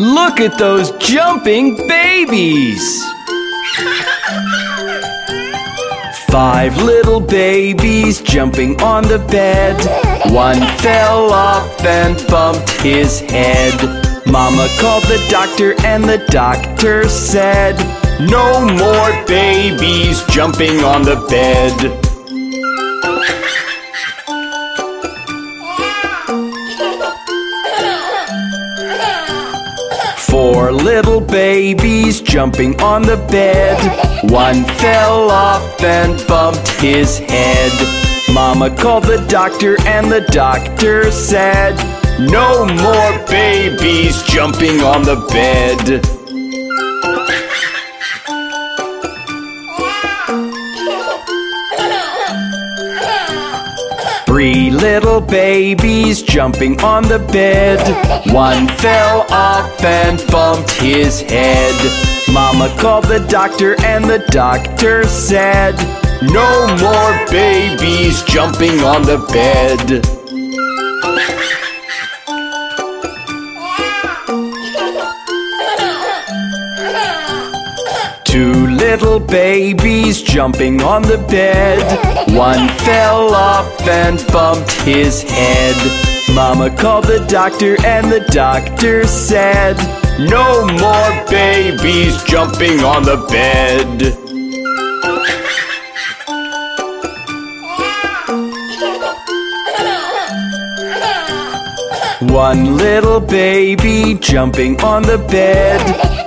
Look at those jumping babies! Five little babies jumping on the bed. One fell off and bumped his head. Mama called the doctor, and the doctor said, No more babies jumping on the bed. Little babies jumping on the bed. One fell off and bumped his head. Mama called the doctor, and the doctor said, No more babies jumping on the bed. Three little babies jumping on the bed. One fell off and bumped his head. Mama called the doctor, and the doctor said, No more babies jumping on the bed. Two little babies jumping on the bed. One fell off and bumped his head. Mama called the doctor, and the doctor said, No more babies jumping on the bed. One little baby jumping on the bed.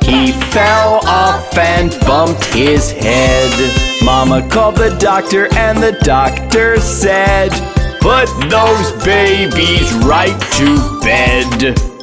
He fell off and bumped his head. Mama called the doctor, and the doctor said, Put those babies right to bed.